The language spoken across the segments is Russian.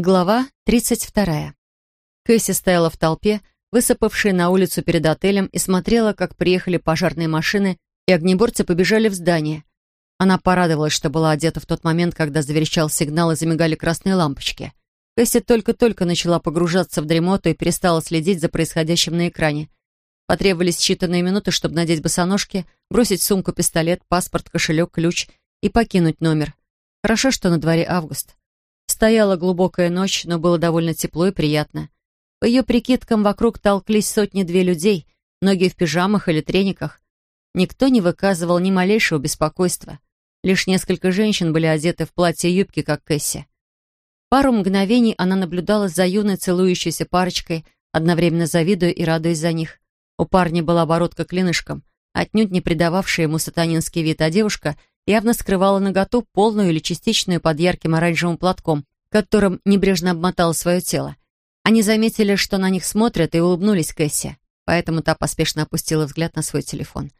Глава 32. Кэсси стояла в толпе, высыпавшей на улицу перед отелем, и смотрела, как приехали пожарные машины, и огнеборцы побежали в здание. Она порадовалась, что была одета в тот момент, когда заверещал сигнал и замигали красные лампочки. Кэсси только-только начала погружаться в дремоту и перестала следить за происходящим на экране. Потребовались считанные минуты, чтобы надеть босоножки, бросить сумку пистолет, паспорт, кошелек, ключ и покинуть номер. Хорошо, что на дворе август. Стояла глубокая ночь, но было довольно тепло и приятно. По ее прикидкам, вокруг толклись сотни-две людей, многие в пижамах или трениках. Никто не выказывал ни малейшего беспокойства. Лишь несколько женщин были одеты в платье юбки, как Кэсси. Пару мгновений она наблюдала за юной целующейся парочкой, одновременно завидуя и радуясь за них. У парня была бородка клинышком, отнюдь не придававшая ему сатанинский вид, а девушка явно скрывала наготу, полную или частичную под ярким оранжевым платком, которым небрежно обмотала свое тело. Они заметили, что на них смотрят, и улыбнулись Кэсси, поэтому та поспешно опустила взгляд на свой телефон.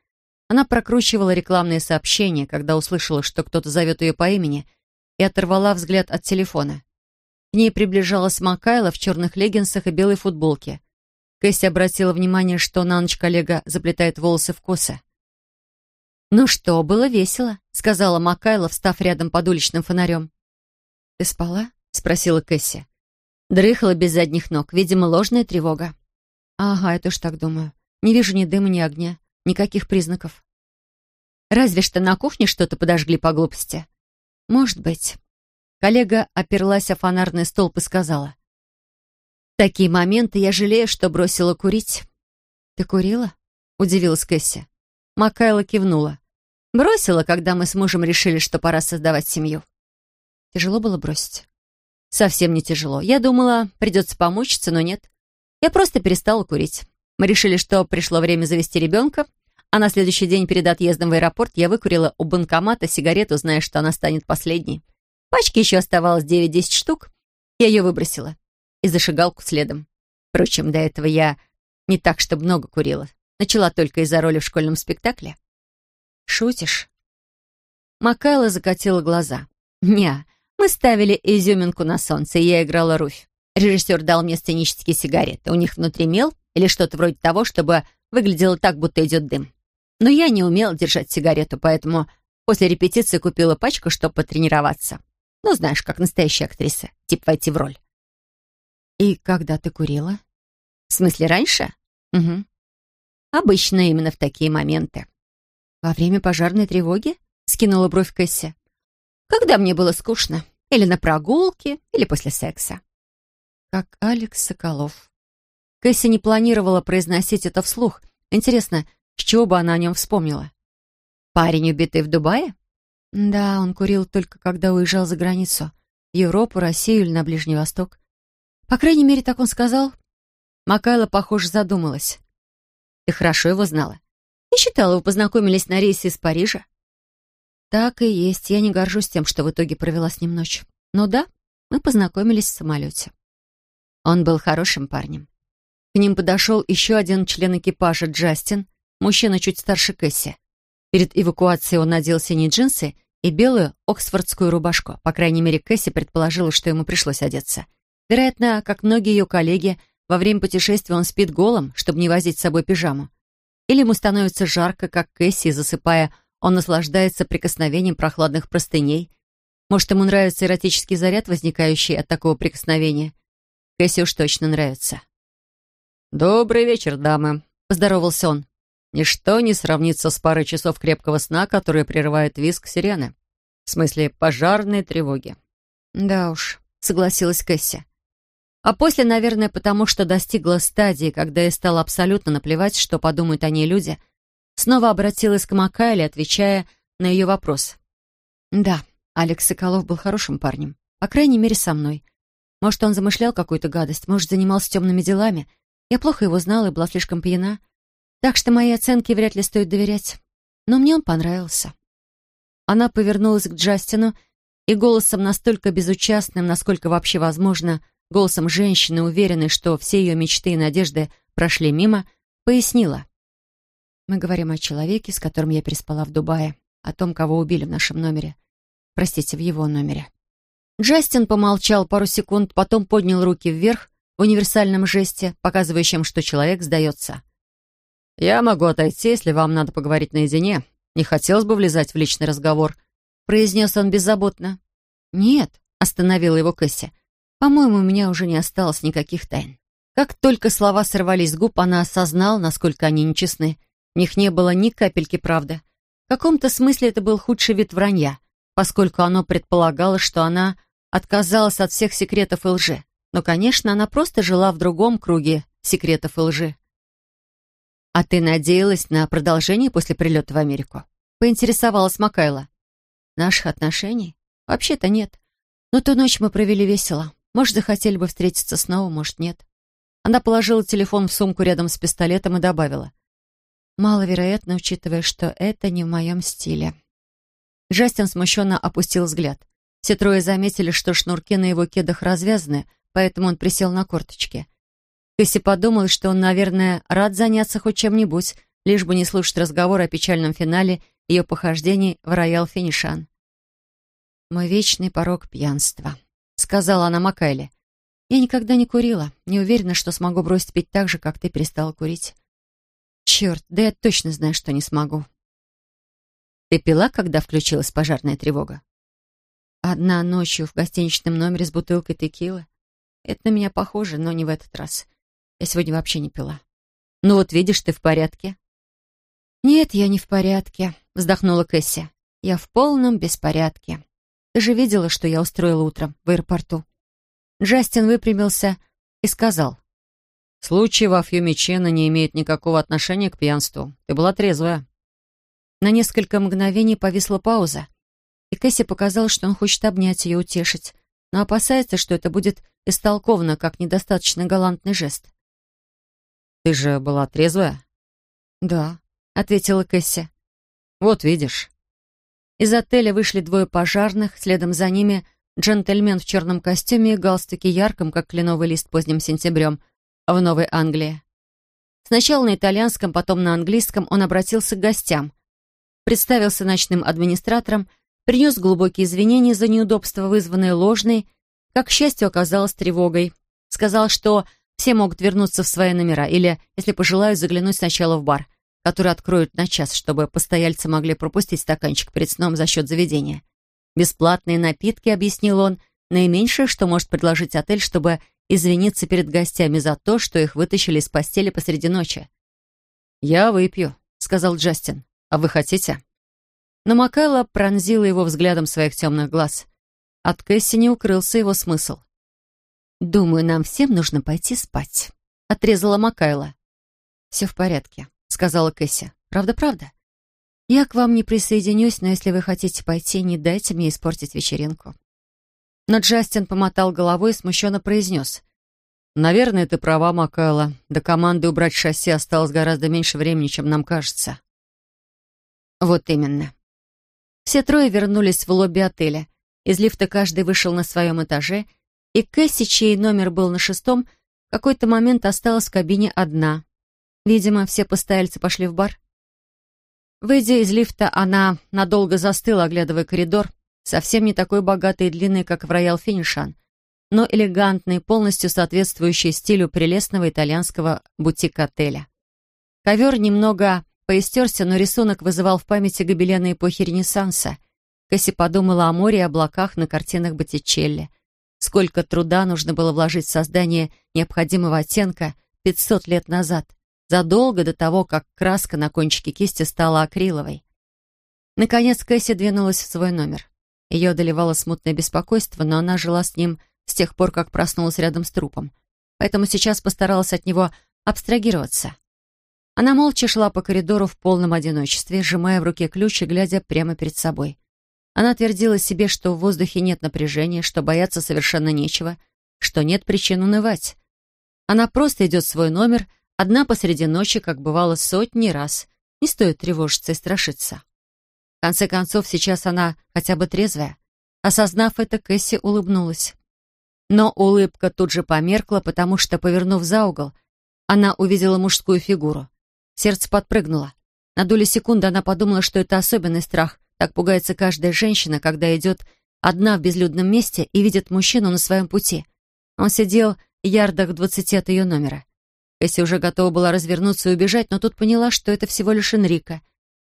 Она прокручивала рекламные сообщения, когда услышала, что кто-то зовет ее по имени, и оторвала взгляд от телефона. К ней приближалась Макайла в черных леггинсах и белой футболке. Кэсси обратила внимание, что на ночь коллега заплетает волосы в косы. «Ну что, было весело», — сказала Макайла, встав рядом под уличным фонарем. «Ты спала?» — спросила Кэсси. Дрыхала без задних ног, видимо, ложная тревога. «Ага, я тоже так думаю. Не вижу ни дыма, ни огня, никаких признаков». «Разве что на кухне что-то подожгли по глупости». «Может быть». Коллега оперлась о фонарный столб и сказала. «В такие моменты я жалею, что бросила курить». «Ты курила?» — удивилась Кэсси. Макайла кивнула. Бросила, когда мы с мужем решили, что пора создавать семью. Тяжело было бросить? Совсем не тяжело. Я думала, придется помучиться, но нет. Я просто перестала курить. Мы решили, что пришло время завести ребенка, а на следующий день перед отъездом в аэропорт я выкурила у банкомата сигарету, зная, что она станет последней. Пачки еще оставалось 9-10 штук. Я ее выбросила и зашигалку следом. Впрочем, до этого я не так, чтобы много курила. Начала только из-за роли в школьном спектакле. «Шутишь?» Макайла закатила глаза. «Не, мы ставили изюминку на солнце, и я играла Руфь. Режиссер дал мне сценические сигареты. У них внутри мел или что-то вроде того, чтобы выглядело так, будто идет дым. Но я не умела держать сигарету, поэтому после репетиции купила пачку, чтобы потренироваться. Ну, знаешь, как настоящая актриса, типа войти в роль. «И когда ты курила?» «В смысле, раньше?» «Угу. Обычно именно в такие моменты. «Во время пожарной тревоги?» — скинула бровь Кэсси. «Когда мне было скучно. Или на прогулке, или после секса». Как Алекс Соколов. Кэсси не планировала произносить это вслух. Интересно, с чего бы она о нем вспомнила? «Парень, убитый в Дубае?» Да, он курил только когда уезжал за границу. В Европу, Россию или на Ближний Восток. По крайней мере, так он сказал. Макайла, похоже, задумалась. Ты хорошо его знала. Я считала, вы познакомились на рейсе из Парижа. Так и есть. Я не горжусь тем, что в итоге провела с ним ночь. Но да, мы познакомились в самолете. Он был хорошим парнем. К ним подошел еще один член экипажа, Джастин, мужчина чуть старше Кэсси. Перед эвакуацией он надел синие джинсы и белую оксфордскую рубашку. По крайней мере, Кэсси предположила, что ему пришлось одеться. Вероятно, как многие ее коллеги, во время путешествия он спит голым, чтобы не возить с собой пижаму. Или ему становится жарко, как Кэсси, засыпая, он наслаждается прикосновением прохладных простыней. Может, ему нравится эротический заряд, возникающий от такого прикосновения. Кэсси уж точно нравится. «Добрый вечер, дамы», — поздоровался он. «Ничто не сравнится с парой часов крепкого сна, которые прерывает виск сирены. В смысле, пожарной тревоги». «Да уж», — согласилась Кэсси. А после, наверное, потому что достигла стадии, когда ей стало абсолютно наплевать, что подумают о ней люди, снова обратилась к Макайле, отвечая на ее вопрос. «Да, Алекс Соколов был хорошим парнем. По крайней мере, со мной. Может, он замышлял какую-то гадость, может, занимался темными делами. Я плохо его знала и была слишком пьяна. Так что моей оценке вряд ли стоит доверять. Но мне он понравился». Она повернулась к Джастину и голосом настолько безучастным, насколько вообще возможно, — голосом женщины, уверенной, что все ее мечты и надежды прошли мимо, пояснила. «Мы говорим о человеке, с которым я переспала в Дубае, о том, кого убили в нашем номере. Простите, в его номере». Джастин помолчал пару секунд, потом поднял руки вверх в универсальном жесте, показывающем, что человек сдается. «Я могу отойти, если вам надо поговорить наедине. Не хотелось бы влезать в личный разговор», — произнес он беззаботно. «Нет», — остановила его Кэсси. «По-моему, у меня уже не осталось никаких тайн». Как только слова сорвались с губ, она осознала, насколько они нечестны. В них не было ни капельки правды. В каком-то смысле это был худший вид вранья, поскольку оно предполагало, что она отказалась от всех секретов и лжи. Но, конечно, она просто жила в другом круге секретов и лжи. «А ты надеялась на продолжение после прилета в Америку?» — поинтересовалась Макайла. «Наших отношений? Вообще-то нет. Но ту ночь мы провели весело. Может, захотели бы встретиться снова, может, нет». Она положила телефон в сумку рядом с пистолетом и добавила. «Маловероятно, учитывая, что это не в моем стиле». Джастин смущенно опустил взгляд. Все трое заметили, что шнурки на его кедах развязаны, поэтому он присел на корточки. Кэсси подумал, что он, наверное, рад заняться хоть чем-нибудь, лишь бы не слушать разговор о печальном финале ее похождений в роял Финишан. «Мой вечный порог пьянства», — сказала она Макайле. «Я никогда не курила, не уверена, что смогу бросить пить так же, как ты перестала курить». «Черт, да я точно знаю, что не смогу». «Ты пила, когда включилась пожарная тревога?» Одна ночью в гостиничном номере с бутылкой текилы. Это на меня похоже, но не в этот раз. Я сегодня вообще не пила. Ну вот видишь, ты в порядке. Нет, я не в порядке, вздохнула Кэсси. Я в полном беспорядке. Ты же видела, что я устроила утром в аэропорту. Джастин выпрямился и сказал. «Случай во Фьюмичена не имеет никакого отношения к пьянству. Ты была трезвая». На несколько мгновений повисла пауза и Кэсси показалось, что он хочет обнять ее, утешить, но опасается, что это будет истолковано как недостаточно галантный жест. «Ты же была трезвая?» «Да», — ответила Кэсси. «Вот видишь». Из отеля вышли двое пожарных, следом за ними джентльмен в черном костюме и галстуке ярком, как кленовый лист поздним сентябрем, в Новой Англии. Сначала на итальянском, потом на английском он обратился к гостям. Представился ночным администратором принес глубокие извинения за неудобство, вызванное ложной, как, к счастью, оказалось тревогой. Сказал, что все могут вернуться в свои номера или, если пожелают, заглянуть сначала в бар, который откроют на час, чтобы постояльцы могли пропустить стаканчик перед сном за счет заведения. Бесплатные напитки, объяснил он, наименьшее, что может предложить отель, чтобы извиниться перед гостями за то, что их вытащили из постели посреди ночи. «Я выпью», — сказал Джастин. «А вы хотите?» Но Макайла пронзила его взглядом своих темных глаз. От Кэсси не укрылся его смысл. «Думаю, нам всем нужно пойти спать», — отрезала Макайла. «Все в порядке», — сказала Кэсси. «Правда-правда? Я к вам не присоединюсь, но если вы хотите пойти, не дайте мне испортить вечеринку». Но Джастин помотал головой и смущенно произнес. «Наверное, ты права, Макайла. До команды убрать шасси осталось гораздо меньше времени, чем нам кажется». «Вот именно. Все трое вернулись в лобби отеля. Из лифта каждый вышел на своем этаже, и Кэсси, чей номер был на шестом, в какой-то момент осталась в кабине одна. Видимо, все постояльцы пошли в бар. Выйдя из лифта, она надолго застыла, оглядывая коридор, совсем не такой богатый и длинный, как в Роял Финишан, но элегантный, полностью соответствующий стилю прелестного итальянского бутик-отеля. Ковер немного Поистерся, но рисунок вызывал в памяти гобелены эпохи Ренессанса. Кэсси подумала о море и облаках на картинах Боттичелли. Сколько труда нужно было вложить в создание необходимого оттенка 500 лет назад, задолго до того, как краска на кончике кисти стала акриловой. Наконец Кэсси двинулась в свой номер. Ее одолевало смутное беспокойство, но она жила с ним с тех пор, как проснулась рядом с трупом. Поэтому сейчас постаралась от него абстрагироваться. Она молча шла по коридору в полном одиночестве, сжимая в руке ключ и глядя прямо перед собой. Она твердила себе, что в воздухе нет напряжения, что бояться совершенно нечего, что нет причин унывать. Она просто идет в свой номер, одна посреди ночи, как бывало сотни раз. Не стоит тревожиться и страшиться. В конце концов, сейчас она хотя бы трезвая. Осознав это, Кэсси улыбнулась. Но улыбка тут же померкла, потому что, повернув за угол, она увидела мужскую фигуру. Сердце подпрыгнуло. На долю секунды она подумала, что это особенный страх. Так пугается каждая женщина, когда идет одна в безлюдном месте и видит мужчину на своем пути. Он сидел ярдах в двадцати от ее номера. Кэсси уже готова была развернуться и убежать, но тут поняла, что это всего лишь Энрика,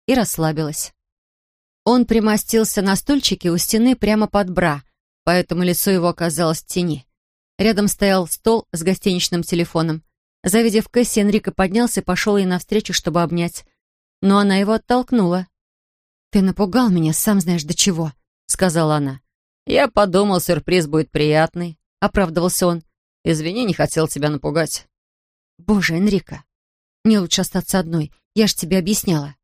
и расслабилась. Он примостился на стульчике у стены прямо под бра, поэтому лицо его оказалось в тени. Рядом стоял стол с гостиничным телефоном. Завидев Кэсси, Энрико поднялся и пошел ей навстречу, чтобы обнять. Но она его оттолкнула. «Ты напугал меня, сам знаешь до чего», — сказала она. «Я подумал, сюрприз будет приятный», — оправдывался он. «Извини, не хотел тебя напугать». «Боже, Энрико, мне лучше остаться одной. Я же тебе объясняла».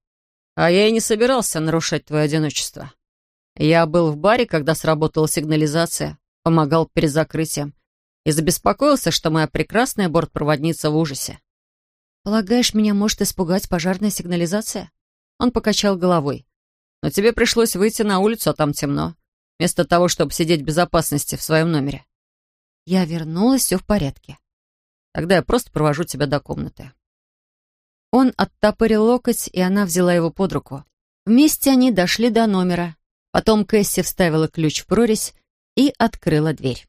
«А я и не собирался нарушать твое одиночество. Я был в баре, когда сработала сигнализация, помогал перед закрытием и забеспокоился, что моя прекрасная бортпроводница в ужасе. «Полагаешь, меня может испугать пожарная сигнализация?» Он покачал головой. «Но тебе пришлось выйти на улицу, а там темно, вместо того, чтобы сидеть в безопасности в своем номере». Я вернулась, все в порядке. Тогда я просто провожу тебя до комнаты». Он оттопырил локоть, и она взяла его под руку. Вместе они дошли до номера. Потом Кэсси вставила ключ в прорезь и открыла дверь.